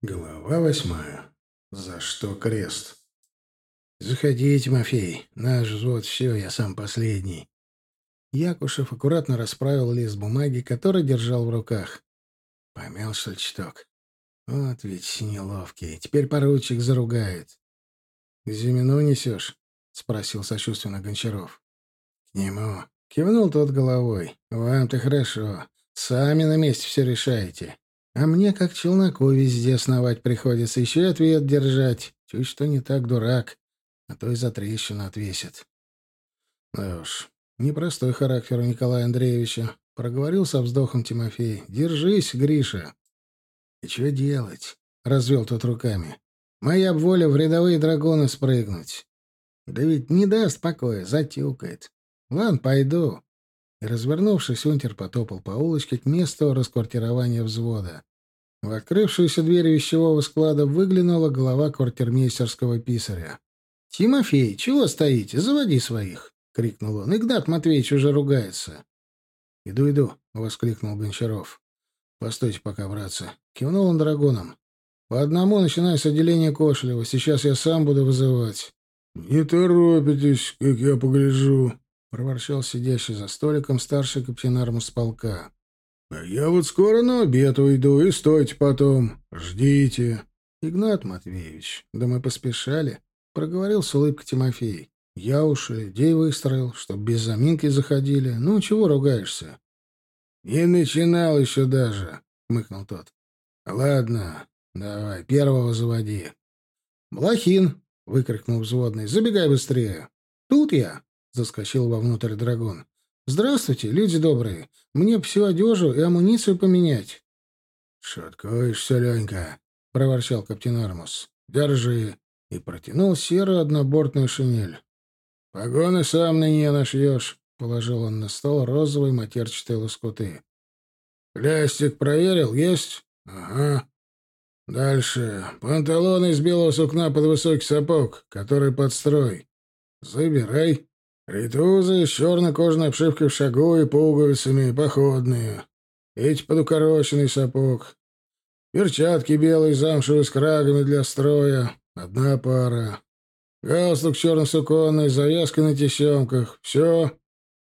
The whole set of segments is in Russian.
Глава восьмая. За что крест? «Заходи, Тимофей. Наш взвод все, я сам последний». Якушев аккуратно расправил лист бумаги, который держал в руках. Помял, чуток? Вот ведь неловкий. Теперь поручик заругает. — К Зимину несешь? — спросил сочувственно Гончаров. — К нему. Кивнул тот головой. — Вам-то хорошо. Сами на месте все решаете. А мне, как челноку, везде основать приходится, еще и ответ держать. Чуть что не так дурак, а то и за трещину отвесит. Да уж, непростой характер у Николая Андреевича. Проговорил со вздохом Тимофей. «Держись, Гриша!» «И что делать?» — развел тот руками. «Моя воля в рядовые драгоны спрыгнуть. Да ведь не даст покоя, затюкает. Ладно, пойду. И, развернувшись, унтер потопал по улочке к месту расквартирования взвода. В открывшуюся дверь вещевого склада выглянула голова квартирмейстерского писаря. — Тимофей, чего стоите? Заводи своих! — крикнул он. — Игнат Матвеевич уже ругается. — Иду, иду! — воскликнул Гончаров. — Постойте пока, братцы. Кивнул он драгоном. — По одному начинай с отделения Кошелева. Сейчас я сам буду вызывать. — Не торопитесь, как я погляжу, — проворчал сидящий за столиком старший капитан полка. «А я вот скоро на обед уйду, и стойте потом. Ждите». «Игнат Матвеевич, да мы поспешали», — проговорил с улыбкой Тимофей. «Я уж людей выстроил, чтоб без заминки заходили. Ну, чего ругаешься?» «Не начинал еще даже», — хмыкнул тот. «Ладно, давай, первого заводи». «Блохин!» — выкрикнул взводный. «Забегай быстрее!» «Тут я!» — заскочил вовнутрь драгон. «Здравствуйте, люди добрые. Мне всю одежу и амуницию поменять». «Шуткуешься, Ленька», — проворчал капитан Армус. «Держи». И протянул серую однобортную шинель. «Погоны сам на нее нашьешь», — положил он на стол розовые матерчатые лоскуты. «Плястик проверил? Есть?» «Ага». «Дальше. Панталоны из белого сукна под высокий сапог, который под строй. Забирай». Ритузы с черной кожаной обшивкой в шагу и пуговицами, походные. Эти под укороченный сапог. Перчатки белые, замшевые с крагами для строя. Одна пара. Галстук черно-суконный, завязка на тесемках. Все.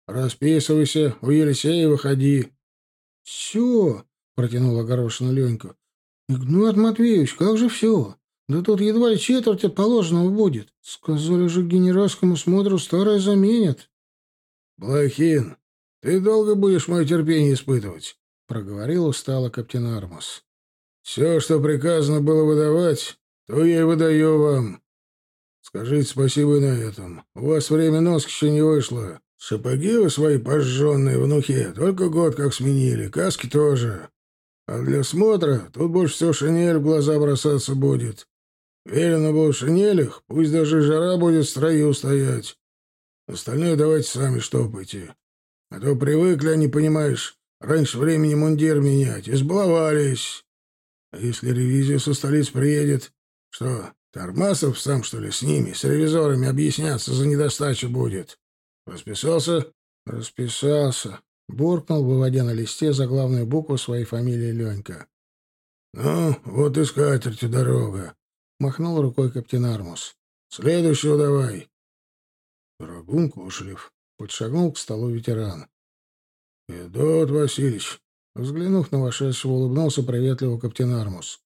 Расписывайся, у Елисея выходи. — Все, — протянул огорошенно Ленька. — Игнат Матвеевич, как же все? Да тут едва ли четверть от положенного будет. Сказали же генеральскому смотру старое заменят. — Блохин, ты долго будешь мое терпение испытывать? — проговорил устало капитан Армус. — Все, что приказано было выдавать, то я и выдаю вам. Скажите спасибо на этом. У вас время носк еще не вышло. Сапоги вы свои пожженные внуки, только год как сменили, каски тоже. А для смотра тут больше всего шинель в глаза бросаться будет. Велено было шинелях, пусть даже жара будет в строю стоять. Остальное давайте сами штопайте. А то привыкли они, понимаешь, раньше времени мундир менять. Избаловались. А если ревизия со столиц приедет, что, Тормасов сам, что ли, с ними, с ревизорами объясняться за недостачу будет? Расписался? Расписался. Буркнул, выводя на листе за главную букву своей фамилии Ленька. Ну, вот и скатертью дорога. Махнул рукой капитан Армус. «Следующего давай!» Драгун Кошелев подшагнул к столу ветеран. «Федот Васильевич!» Взглянув на вошедшего, улыбнулся приветливо капитан Армус.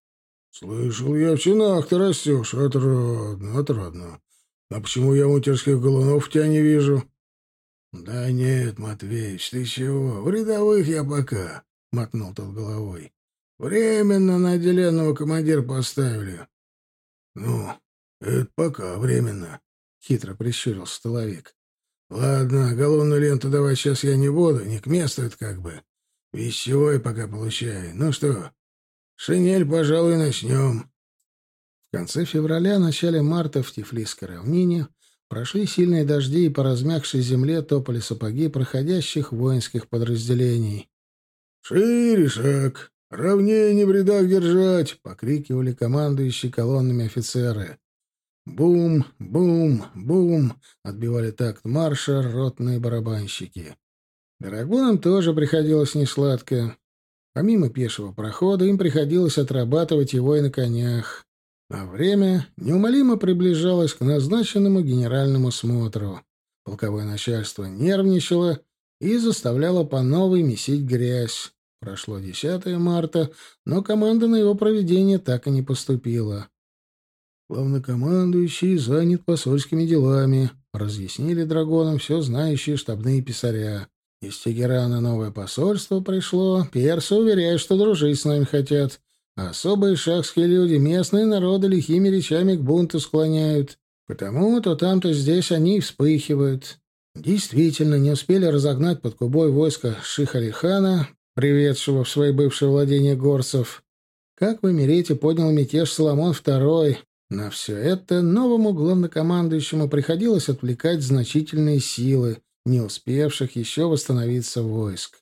«Слышал я, в чинах ты растешь. Отрадно, отрадно. А почему я унтерских голунов тебя не вижу?» «Да нет, Матвеич, ты чего? В рядовых я пока», — мотнул тот головой. «Временно на отделенного командир поставили. «Ну, это пока временно», — хитро прищурился столовик. «Ладно, головную ленту давай сейчас я не буду, не к месту это как бы. Вещевой пока получаю. Ну что, шинель, пожалуй, начнем». В конце февраля, начале марта в Тифлисской равнине прошли сильные дожди, и по размягшей земле топали сапоги проходящих воинских подразделений. «Шире шаг! «Ровнее не в рядах держать!» — покрикивали командующие колоннами офицеры. «Бум! Бум! Бум!» — отбивали такт марша ротные барабанщики. Драгунам тоже приходилось несладко. Помимо пешего прохода им приходилось отрабатывать его и на конях. А время неумолимо приближалось к назначенному генеральному смотру. Полковое начальство нервничало и заставляло по новой месить грязь. Прошло 10 марта, но команда на его проведение так и не поступила. «Главнокомандующий занят посольскими делами», — разъяснили драгонам все знающие штабные писаря. «Из Тегерана новое посольство пришло. Персы уверяют, что дружить с нами хотят. Особые шахские люди местные народы лихими речами к бунту склоняют. Потому то там, то здесь они вспыхивают. Действительно, не успели разогнать под Кубой войско Шихалихана, приведшего в свои бывшие владения горцев. Как в Эмирете поднял мятеж Соломон II, на все это новому главнокомандующему приходилось отвлекать значительные силы, не успевших еще восстановиться войск.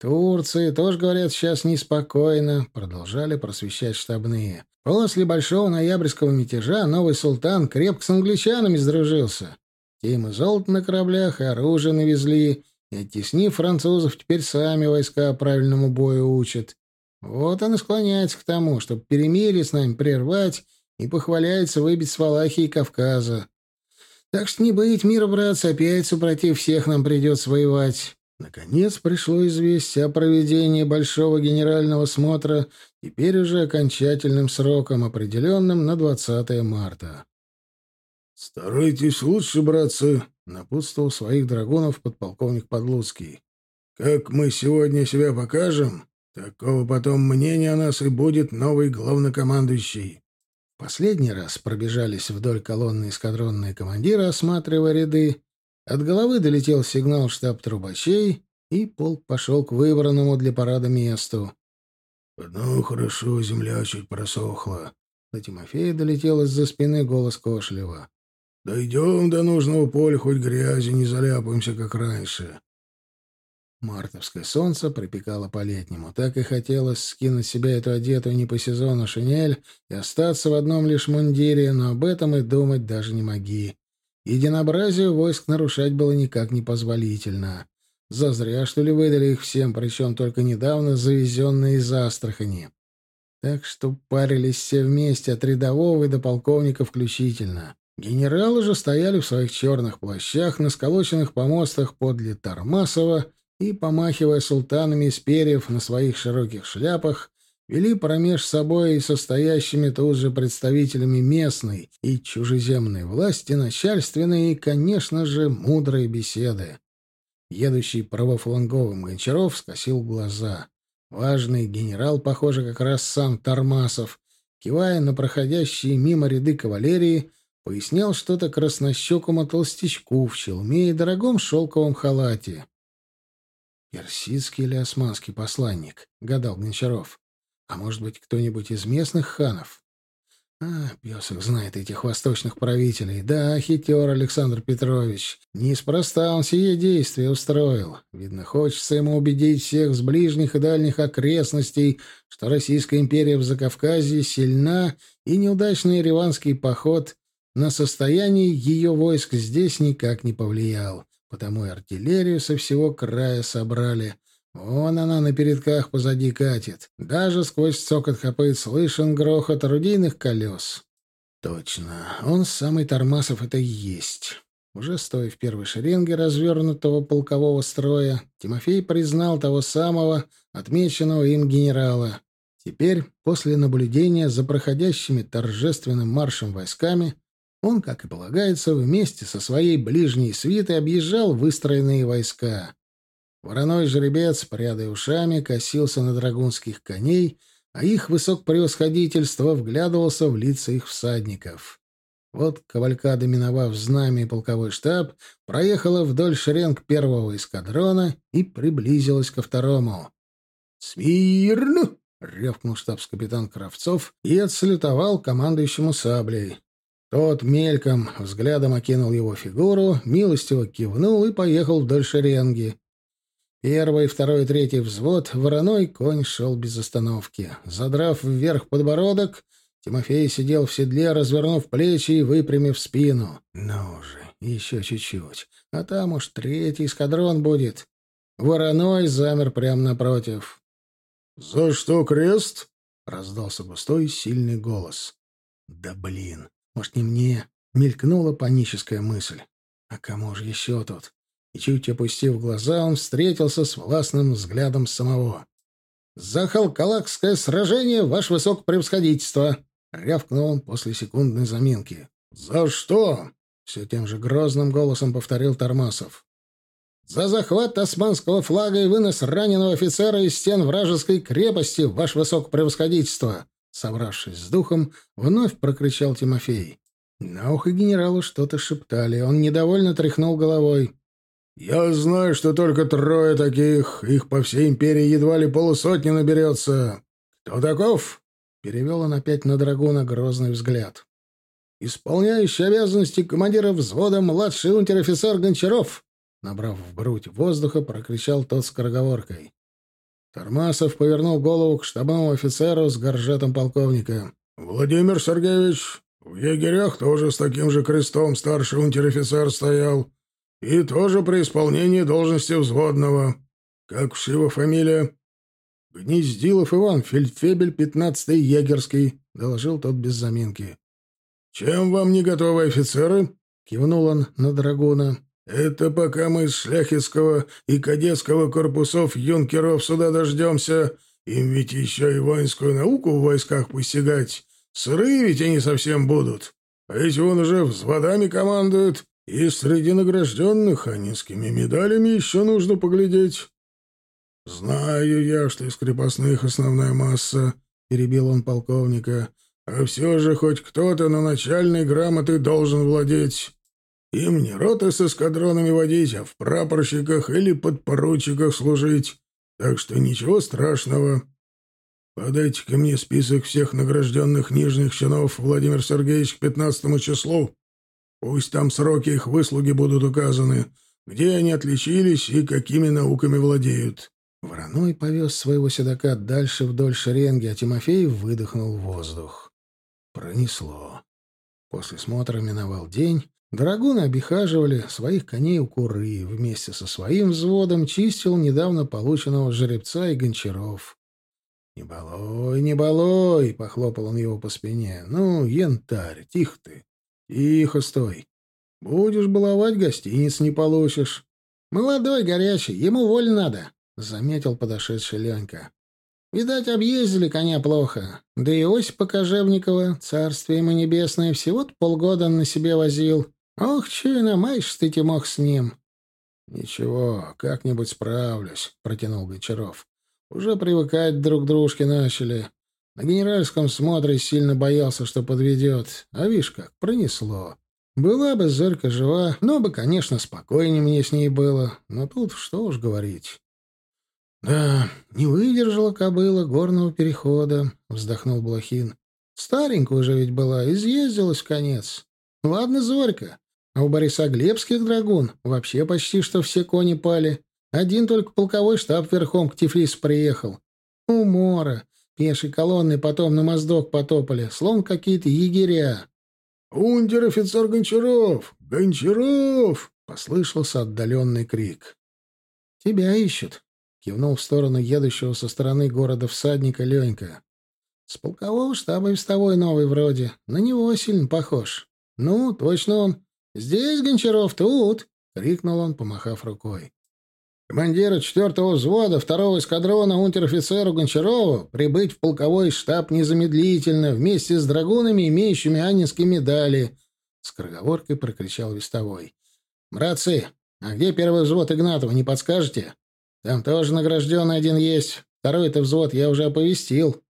Турции тоже, говорят, сейчас неспокойно, продолжали просвещать штабные. После большого ноябрьского мятежа новый султан крепко с англичанами сдружился. Те и золото на кораблях, и оружие навезли, и, оттеснив французов, теперь сами войска правильному бою учат. Вот он и склоняется к тому, чтобы перемирие с нами прервать и похваляется выбить с Валахии и Кавказа. Так что не быть мира, братцы, опять супротив всех нам придется воевать. Наконец пришло известие о проведении большого генерального смотра, теперь уже окончательным сроком, определенным на 20 марта. «Старайтесь лучше, братцы», — напутствовал своих драгунов подполковник Подлуцкий. «Как мы сегодня себя покажем, такого потом мнения о нас и будет новый главнокомандующий». Последний раз пробежались вдоль колонны эскадронные командиры, осматривая ряды. От головы долетел сигнал штаб трубачей, и полк пошел к выбранному для парада месту. «Ну, хорошо, земля чуть просохла». До Тимофея долетел из-за спины голос Кошлева. «Дойдем до нужного поля, хоть грязи не заляпаемся, как раньше». Мартовское солнце припекало по-летнему. Так и хотелось скинуть себя эту одетую не по сезону шинель и остаться в одном лишь мундире, но об этом и думать даже не моги. Единообразие войск нарушать было никак не позволительно. Зазря, что ли, выдали их всем, причем только недавно завезенные из Астрахани. Так что парились все вместе, от рядового и до полковника включительно. Генералы же стояли в своих черных плащах на сколоченных помостах подле Тармасова и, помахивая султанами из перьев на своих широких шляпах, вели промеж собой и состоящими тут же представителями местной и чужеземной власти начальственные и, конечно же, мудрые беседы. Едущий правофланговым Гончаров скосил глаза. Важный генерал, похоже, как раз сам Тармасов, кивая на проходящие мимо ряды кавалерии, пояснял что-то краснощекому толстячку в челме и дорогом шелковом халате. «Персидский или османский посланник?» — гадал Гончаров. «А может быть, кто-нибудь из местных ханов?» «А, песок знает этих восточных правителей. Да, хитер Александр Петрович. Неспроста он сие действия устроил. Видно, хочется ему убедить всех с ближних и дальних окрестностей, что Российская империя в Закавказье сильна, и неудачный ереванский поход на состояние ее войск здесь никак не повлиял. Потому и артиллерию со всего края собрали. Вон она на передках позади катит. Даже сквозь цокот копыт слышен грохот орудийных колес. Точно, он самый Тормасов это и есть. Уже стоя в первой шеренге развернутого полкового строя, Тимофей признал того самого, отмеченного им генерала. Теперь, после наблюдения за проходящими торжественным маршем войсками, он, как и полагается, вместе со своей ближней свитой объезжал выстроенные войска. Вороной жеребец, прядая ушами, косился на драгунских коней, а их высокопревосходительство вглядывался в лица их всадников. Вот кавалькада, миновав знамя и полковой штаб, проехала вдоль шеренг первого эскадрона и приблизилась ко второму. «Смирно!» — рявкнул штабс-капитан Кравцов и отсалютовал командующему саблей. Тот мельком взглядом окинул его фигуру, милостиво кивнул и поехал вдоль шеренги. Первый, второй, третий взвод, вороной конь шел без остановки. Задрав вверх подбородок, Тимофей сидел в седле, развернув плечи и выпрямив спину. Ну же, еще чуть-чуть. А там уж третий эскадрон будет. Вороной замер прямо напротив. «За что крест?» — раздался густой сильный голос. «Да блин, может, не мне?» — мелькнула паническая мысль. «А кому же еще тут?» И чуть опустив глаза, он встретился с властным взглядом самого. «За Халкалакское сражение, ваше высокопревосходительство!» — рявкнул он после секундной заминки. «За что?» — все тем же грозным голосом повторил Тормасов. «За захват османского флага и вынос раненого офицера из стен вражеской крепости, ваше высокопревосходительство!» Собравшись с духом, вновь прокричал Тимофей. На ухо генералу что-то шептали. Он недовольно тряхнул головой. «Я знаю, что только трое таких. Их по всей империи едва ли полусотни наберется. Кто таков?» Перевел он опять на Драгуна грозный взгляд. «Исполняющий обязанности командира взвода младший унтер-офицер Гончаров!» Набрав в грудь воздуха, прокричал тот скороговоркой. Тормасов повернул голову к штабному офицеру с горжетом полковника. «Владимир Сергеевич, в егерях тоже с таким же крестом старший унтер-офицер стоял. И тоже при исполнении должности взводного. Как уж его фамилия? Гнездилов Иван, фельдфебель, пятнадцатый егерский, доложил тот без заминки. Чем вам не готовы офицеры? Кивнул он на драгуна. Это пока мы из шляхетского и кадетского корпусов юнкеров сюда дождемся. Им ведь еще и воинскую науку в войсках постигать. Сырые ведь они совсем будут. А эти вон уже взводами командуют. И среди награжденных анинскими медалями еще нужно поглядеть. — Знаю я, что из крепостных основная масса, — перебил он полковника, — а все же хоть кто-то на начальной грамоты должен владеть. Им не роты с эскадронами водить, а в прапорщиках или подпоручиках служить. Так что ничего страшного. подайте ко мне список всех награжденных нижних чинов, Владимир Сергеевич, к пятнадцатому числу. Пусть там сроки их выслуги будут указаны, где они отличились и какими науками владеют. Вороной повез своего седока дальше вдоль шеренги, а Тимофей выдохнул воздух. Пронесло. После смотра миновал день. Драгуны обихаживали своих коней у куры. Вместе со своим взводом чистил недавно полученного жеребца и гончаров. «Не балуй, не балуй!» — похлопал он его по спине. «Ну, янтарь, тихо ты. «Тихо стой. Будешь баловать, гостиниц не получишь. Молодой, горячий, ему воль надо», — заметил подошедший Ленька. «Видать, объездили коня плохо. Да и Осипа Кожевникова, царствие ему небесное, всего-то полгода на себе возил. Ох, че и намаешь ты, Тимох, с ним». «Ничего, как-нибудь справлюсь», — протянул Гончаров. «Уже привыкать друг к дружке начали. На генеральском смотре сильно боялся, что подведет. А видишь как, пронесло. Была бы Зорька жива, но бы, конечно, спокойнее мне с ней было. Но тут что уж говорить. «Да, не выдержала кобыла горного перехода», — вздохнул Блохин. «Старенькая уже ведь была, изъездилась в конец. Ладно, Зорька, а у Бориса Глебских драгун вообще почти что все кони пали. Один только полковой штаб верхом к Тифлису приехал. Умора. Пешей колонны потом на моздок потопали, словно какие-то егеря. «Унтер-офицер Гончаров! Гончаров!» — послышался отдаленный крик. «Тебя ищут», — кивнул в сторону едущего со стороны города всадника Ленька. «С полкового штаба вестовой новый вроде. На него сильно похож. Ну, точно он. Здесь Гончаров, тут!» — крикнул он, помахав рукой. Командира четвертого взвода второго эскадрона унтер-офицеру Гончарову прибыть в полковой штаб незамедлительно вместе с драгунами, имеющими анинские медали. С кроговоркой прокричал вестовой. «Братцы, а где первый взвод Игнатова, не подскажете? Там тоже награжденный один есть. Второй-то взвод я уже оповестил».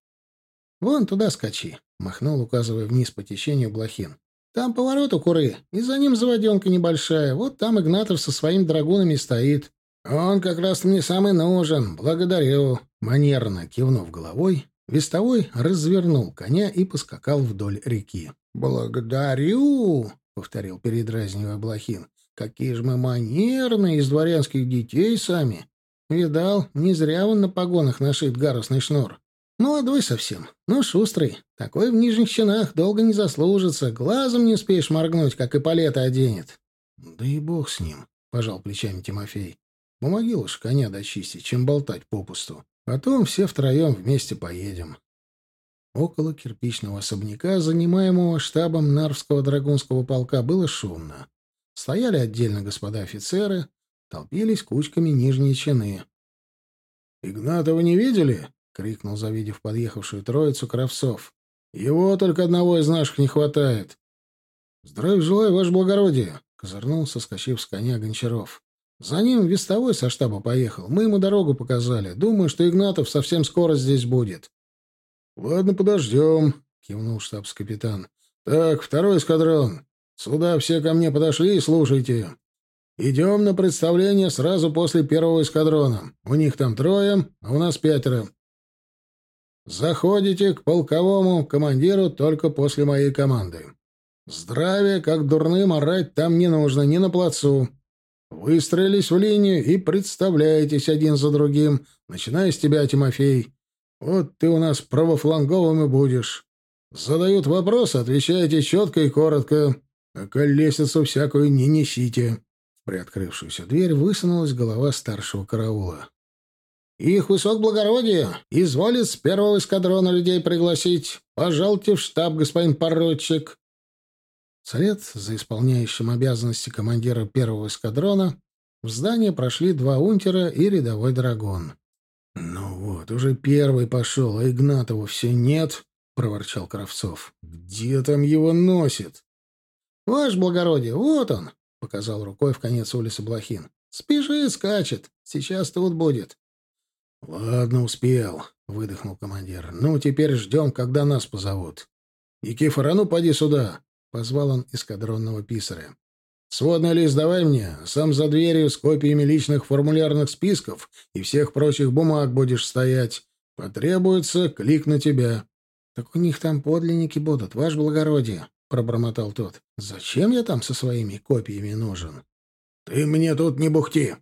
«Вон туда скачи», — махнул, указывая вниз по течению Блохин. «Там поворот у куры, и за ним заводенка небольшая. Вот там Игнатов со своими драгунами стоит». «Он как раз мне самый нужен. Благодарю». Манерно кивнув головой, вестовой развернул коня и поскакал вдоль реки. «Благодарю», — повторил передразнивая Блохин. «Какие же мы манерные из дворянских детей сами. Видал, не зря он на погонах нашит гарусный шнур. Молодой совсем, но шустрый. Такой в нижних чинах долго не заслужится. Глазом не успеешь моргнуть, как и палета оденет». «Да и бог с ним», — пожал плечами Тимофей. Помоги лучше коня дочистить, чем болтать попусту. Потом все втроем вместе поедем. Около кирпичного особняка, занимаемого штабом Нарвского драгунского полка, было шумно. Стояли отдельно господа офицеры, толпились кучками нижние чины. «Игнатова не видели?» — крикнул, завидев подъехавшую троицу Кравцов. «Его только одного из наших не хватает». «Здравия желаю, ваше благородие!» — козырнул, соскочив с коня Гончаров. «За ним вестовой со штаба поехал. Мы ему дорогу показали. Думаю, что Игнатов совсем скоро здесь будет». «Ладно, подождем», — кивнул штабс-капитан. «Так, второй эскадрон. Сюда все ко мне подошли и слушайте. Идем на представление сразу после первого эскадрона. У них там трое, а у нас пятеро. Заходите к полковому командиру только после моей команды. Здравия, как дурным, орать там не нужно, ни на плацу. Выстроились в линию и представляетесь один за другим, начиная с тебя, Тимофей. Вот ты у нас правофланговым и будешь. Задают вопросы, отвечаете четко и коротко, а колесицу всякую не несите. В приоткрывшуюся дверь высунулась голова старшего караула. «Их высокоблагородие изволит с первого эскадрона людей пригласить. Пожалуйте в штаб, господин поручик». Вслед за исполняющим обязанности командира первого эскадрона в здание прошли два унтера и рядовой драгон. «Ну вот, уже первый пошел, а Игнатова все нет», — проворчал Кравцов. «Где там его носит?» «Ваше благородие, вот он!» — показал рукой в конец улицы Блохин. «Спеши, скачет. Сейчас тут будет». «Ладно, успел», — выдохнул командир. «Ну, теперь ждем, когда нас позовут». «Никифор, а ну, поди сюда!» — позвал он эскадронного писаря. Сводный лист давай мне, сам за дверью с копиями личных формулярных списков и всех прочих бумаг будешь стоять. Потребуется клик на тебя. — Так у них там подлинники будут, ваше благородие, — пробормотал тот. — Зачем я там со своими копиями нужен? — Ты мне тут не бухти, —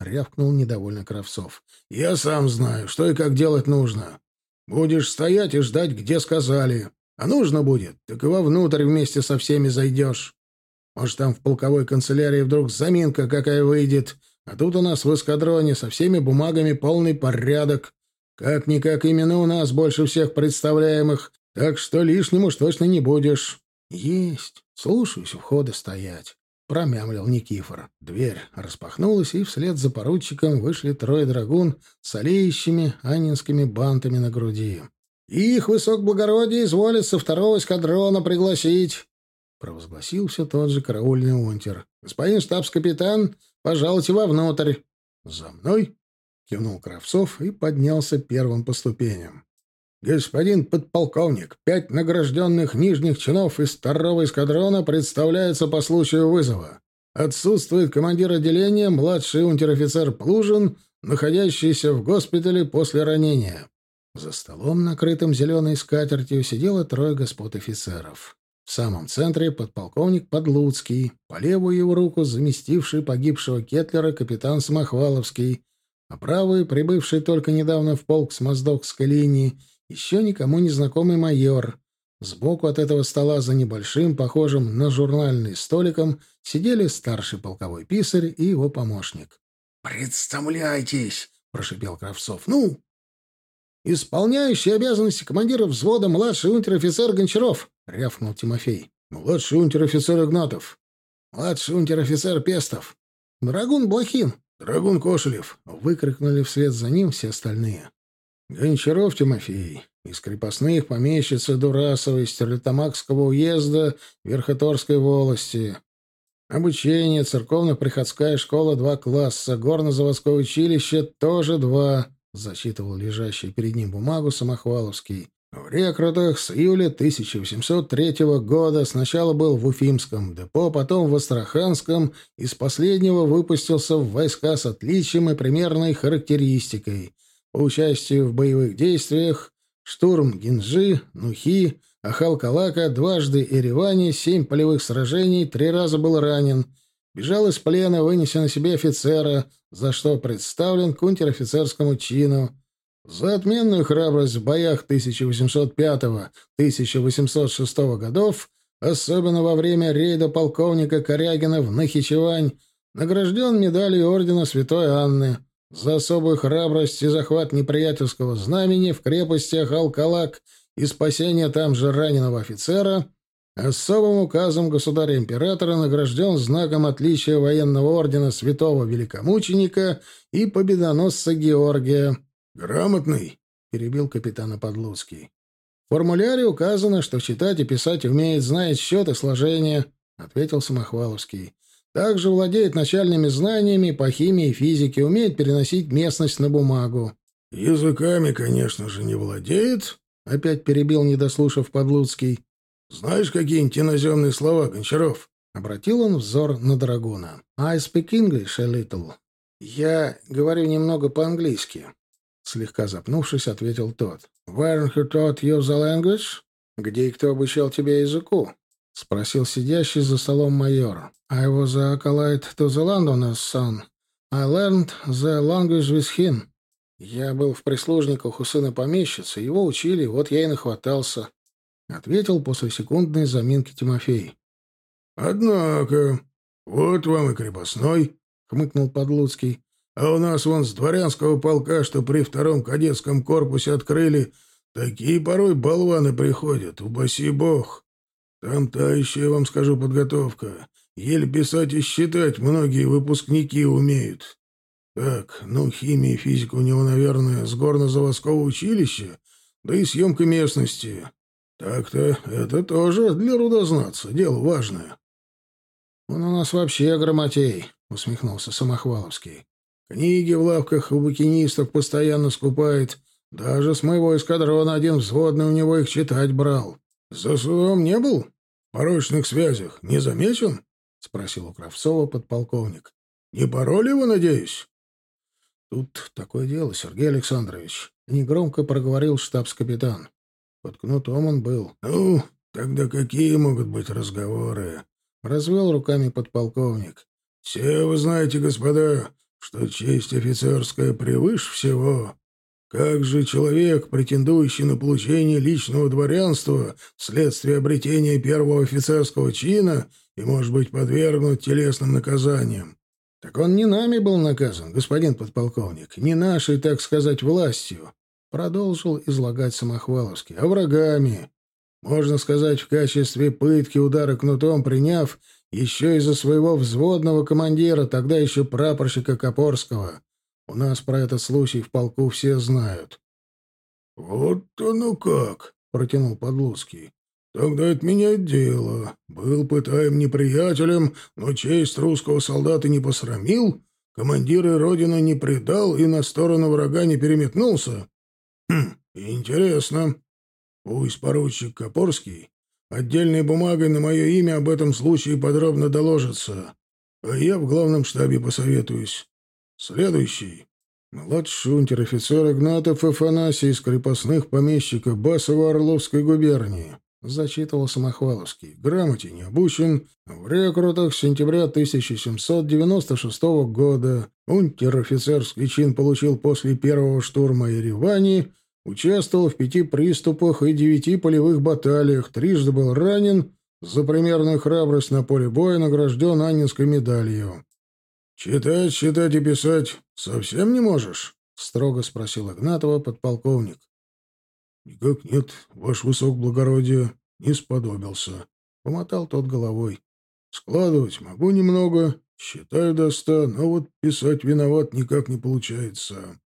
рявкнул недовольно Кравцов. — Я сам знаю, что и как делать нужно. Будешь стоять и ждать, где сказали. А нужно будет, так и вовнутрь вместе со всеми зайдешь. Может, там в полковой канцелярии вдруг заминка какая выйдет, а тут у нас в эскадроне со всеми бумагами полный порядок. Как-никак именно у нас больше всех представляемых, так что лишним уж точно не будешь. — Есть. Слушаюсь, у входа стоять. — промямлил Никифор. Дверь распахнулась, и вслед за поручиком вышли трое драгун с олеющими анинскими бантами на груди. — Их высокоблагородие изволит со второго эскадрона пригласить провозгласил все тот же караульный унтер. «Господин штабс-капитан, пожалуйте вовнутрь». «За мной?» — кивнул Кравцов и поднялся первым по ступеням. «Господин подполковник, пять награжденных нижних чинов из второго эскадрона представляются по случаю вызова. Отсутствует командир отделения, младший унтер-офицер Плужин, находящийся в госпитале после ранения». За столом, накрытым зеленой скатертью, сидело трое господ офицеров. В самом центре подполковник Подлуцкий, по левую его руку заместивший погибшего Кетлера капитан Самохваловский, а правую, прибывший только недавно в полк с Моздокской линии, еще никому не знакомый майор. Сбоку от этого стола за небольшим, похожим на журнальный столиком, сидели старший полковой писарь и его помощник. «Представляйтесь!» — прошипел Кравцов. «Ну, «Исполняющий обязанности командира взвода младший унтер-офицер Гончаров», — рявкнул Тимофей. «Младший унтер-офицер Игнатов». «Младший унтер-офицер Пестов». «Драгун Блохин». «Драгун Кошелев», — выкрикнули вслед за ним все остальные. «Гончаров Тимофей, из крепостных помещицы Дурасовой, Стерлитамакского уезда Верхоторской волости. Обучение, церковно-приходская школа два класса, горно-заводское училище тоже два». — зачитывал лежащий перед ним бумагу Самохваловский. В рекрутах с июля 1803 года сначала был в Уфимском депо, потом в Астраханском, из последнего выпустился в войска с отличием и примерной характеристикой. Участию в боевых действиях штурм Гинжи, Нухи, Ахал-Калака, дважды Ереване, семь полевых сражений, три раза был ранен — Бежал из плена, вынеся на себе офицера, за что представлен к унтер-офицерскому чину. За отменную храбрость в боях 1805-1806 годов, особенно во время рейда полковника Корягина в Нахичевань, награжден медалью ордена Святой Анны. За особую храбрость и захват неприятельского знамени в крепостях Алкалак и спасение там же раненого офицера, особым указом государя-императора награжден знаком отличия военного ордена святого великомученика и победоносца Георгия. «Грамотный», — перебил капитана Подлуцкий. «В формуляре указано, что читать и писать умеет, знает счет и сложение», — ответил Самохваловский. Также владеет начальными знаниями по химии и физике, умеет переносить местность на бумагу. Языками, конечно же, не владеет, опять перебил, не дослушав Подлуцкий. Знаешь какие-нибудь иноземные слова, Гончаров? Обратил он взор на Драгуна. I speak English a little. Я говорю немного по-английски. Слегка запнувшись, ответил тот. Where who taught you the language? Где и кто обучал тебя языку? — спросил сидящий за столом майор. «I was a acolyte to the Londoners, son. I learned the language with him». «Я был в прислужниках у сына помещицы, его учили, вот я и нахватался», — ответил после секундной заминки Тимофей. «Однако, вот вам и крепостной», — хмыкнул Подлуцкий. «А у нас вон с дворянского полка, что при втором кадетском корпусе открыли, такие порой болваны приходят, упаси бог». Там та еще, я вам скажу, подготовка. Еле писать и считать многие выпускники умеют. Так, ну, химия и физика у него, наверное, с горно-заводского училища, да и съемка местности. Так-то это тоже для рудознаться, дело важное. «Он у нас вообще грамотей», — усмехнулся Самохваловский. «Книги в лавках у букинистов постоянно скупает. Даже с моего эскадрона один взводный у него их читать брал. «За судом не был? В порочных связях не замечен?» — спросил у Кравцова подполковник. «Не пароли его, надеюсь?» «Тут такое дело, Сергей Александрович», — негромко проговорил штабс-капитан. Под кнутом он был. «Ну, тогда какие могут быть разговоры?» — развел руками подполковник. «Все вы знаете, господа, что честь офицерская превыше всего. Как же человек, претендующий на получение личного дворянства вследствие обретения первого офицерского чина, и может быть подвергнут телесным наказаниям? Так он не нами был наказан, господин подполковник, не нашей, так сказать, властью, продолжил излагать Самохваловский, а врагами. Можно сказать, в качестве пытки удара кнутом приняв еще из-за своего взводного командира, тогда еще прапорщика Копорского. У нас про этот случай в полку все знают. — Вот оно как! — протянул Подлуцкий. — Тогда это меняет дело. Был пытаем неприятелем, но честь русского солдата не посрамил, командира родину не предал и на сторону врага не переметнулся. Хм, интересно. Пусть поручик Копорский отдельной бумагой на мое имя об этом случае подробно доложится, а я в главном штабе посоветуюсь. Следующий. Младший унтер-офицер Игнатов Афанасий из крепостных помещиков Басово-Орловской губернии. Зачитывал Самохваловский. Грамоте не обучен. В рекрутах сентября 1796 года. Унтер-офицерский чин получил после первого штурма Еревани. Участвовал в пяти приступах и девяти полевых баталиях. Трижды был ранен. За примерную храбрость на поле боя награжден Аннинской медалью. «Читать, читать и писать совсем не можешь?» — строго спросил Игнатова подполковник. «Никак нет, ваш высокоблагородие, не сподобился», — помотал тот головой. «Складывать могу немного, считаю до ста, но вот писать виноват никак не получается».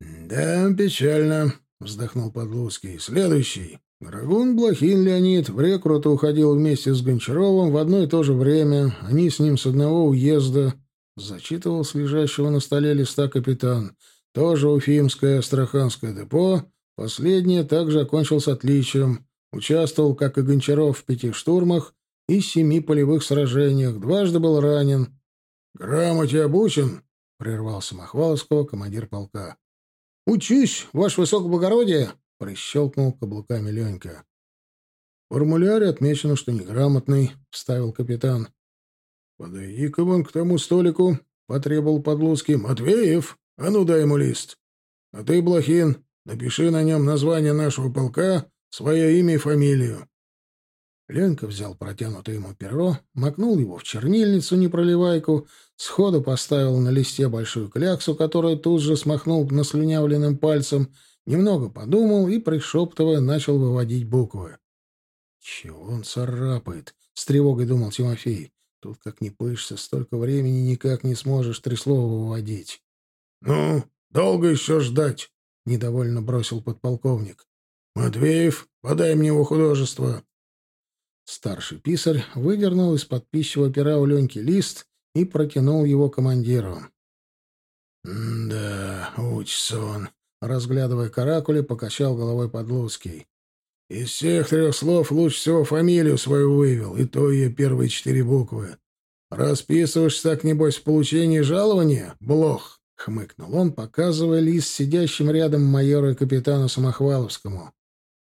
«Да, печально», — вздохнул Подлуцкий. «Следующий. Драгун Блохин Леонид в рекруту уходил вместе с Гончаровым в одно и то же время. Они с ним с одного уезда. Зачитывал с лежащего на столе листа капитан. Тоже Уфимское Астраханское депо. Последнее также окончил с отличием. Участвовал, как и Гончаров, в пяти штурмах и семи полевых сражениях. Дважды был ранен. «Грамоте обучен?» — прервал Самохваловского командир полка. «Учусь, ваше высокоблагородие!» — прищелкнул каблуками Ленька. «В формуляре отмечено, что неграмотный», — вставил капитан. «Подойди-ка вон к тому столику», — потребовал Подлуцкий. «Матвеев, а ну дай ему лист. А ты, Блохин, напиши на нем название нашего полка, свое имя и фамилию». Ленька взял протянутое ему перо, макнул его в чернильницу-непроливайку, сходу поставил на листе большую кляксу, которую тут же смахнул наслюнявленным пальцем, немного подумал и, пришептывая, начал выводить буквы. «Чего он царапает?» — с тревогой думал Тимофей. «Тут как не пышься, столько времени никак не сможешь три слова выводить». «Ну, долго еще ждать?» — недовольно бросил подполковник. «Матвеев, подай мне его художество». Старший писарь выдернул из-под пищевого пера у Леньки лист и протянул его командиру. «Да, учится он», — разглядывая каракули, покачал головой Подлуцкий. «Из всех трех слов лучше всего фамилию свою вывел, и то ее первые четыре буквы. Расписываешься так, небось, в получении жалования, блох?» — хмыкнул он, показывая лист сидящим рядом майору и капитану Самохваловскому.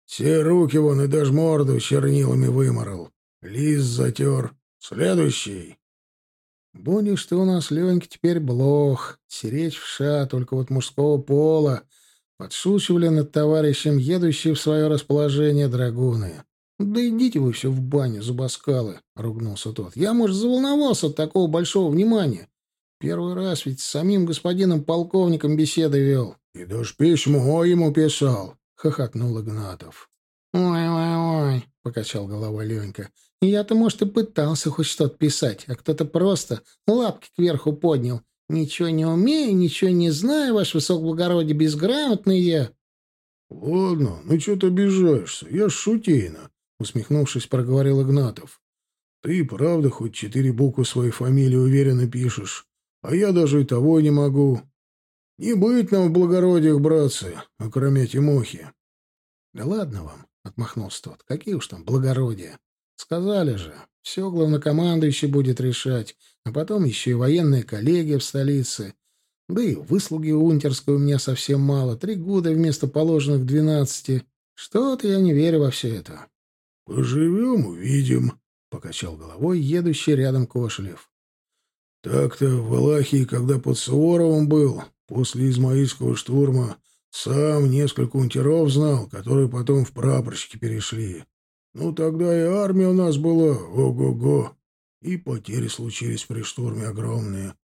Все руки вон и даже морду чернилами выморал. Лист затер. Следующий. Будешь ты у нас, Ленька, теперь блох. Сиречь в ша, только вот мужского пола. Подшучивали над товарищем, едущие в свое расположение драгуны. «Да идите вы все в баню, зубоскалы!» — ругнулся тот. «Я, может, заволновался от такого большого внимания. Первый раз ведь с самим господином полковником беседы вел». «И даже письмо ему писал хохотнул Игнатов. «Ой-ой-ой», — покачал головой Ленька. «Я-то, может, и пытался хоть что-то писать, а кто-то просто лапки кверху поднял. Ничего не умею, ничего не знаю, ваше высокоблагородие, безграмотный я». «Ладно, ну что ты обижаешься? Я шутейно», — усмехнувшись, проговорил Игнатов. «Ты правда хоть четыре буквы своей фамилии уверенно пишешь, а я даже и того не могу. Не быть нам в благородиях, братцы, окромя Тимохи. — Да ладно вам, — отмахнулся тот. — Какие уж там благородия. Сказали же, все главнокомандующий будет решать, а потом еще и военная коллегия в столице. Да и выслуги унтерской у меня совсем мало, три года вместо положенных двенадцати. Что-то я не верю во все это. — Поживем — увидим, — покачал головой едущий рядом Кошелев. — Так-то в Валахии, когда под Суворовым был, После Измаильского штурма сам несколько унтеров знал, которые потом в прапорщики перешли. Ну, тогда и армия у нас была, ого-го, и потери случились при штурме огромные.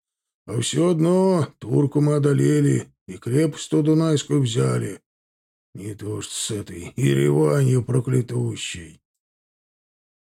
А все одно турку мы одолели и крепость-то Дунайскую взяли. Не то что с этой Ереванью проклятущей.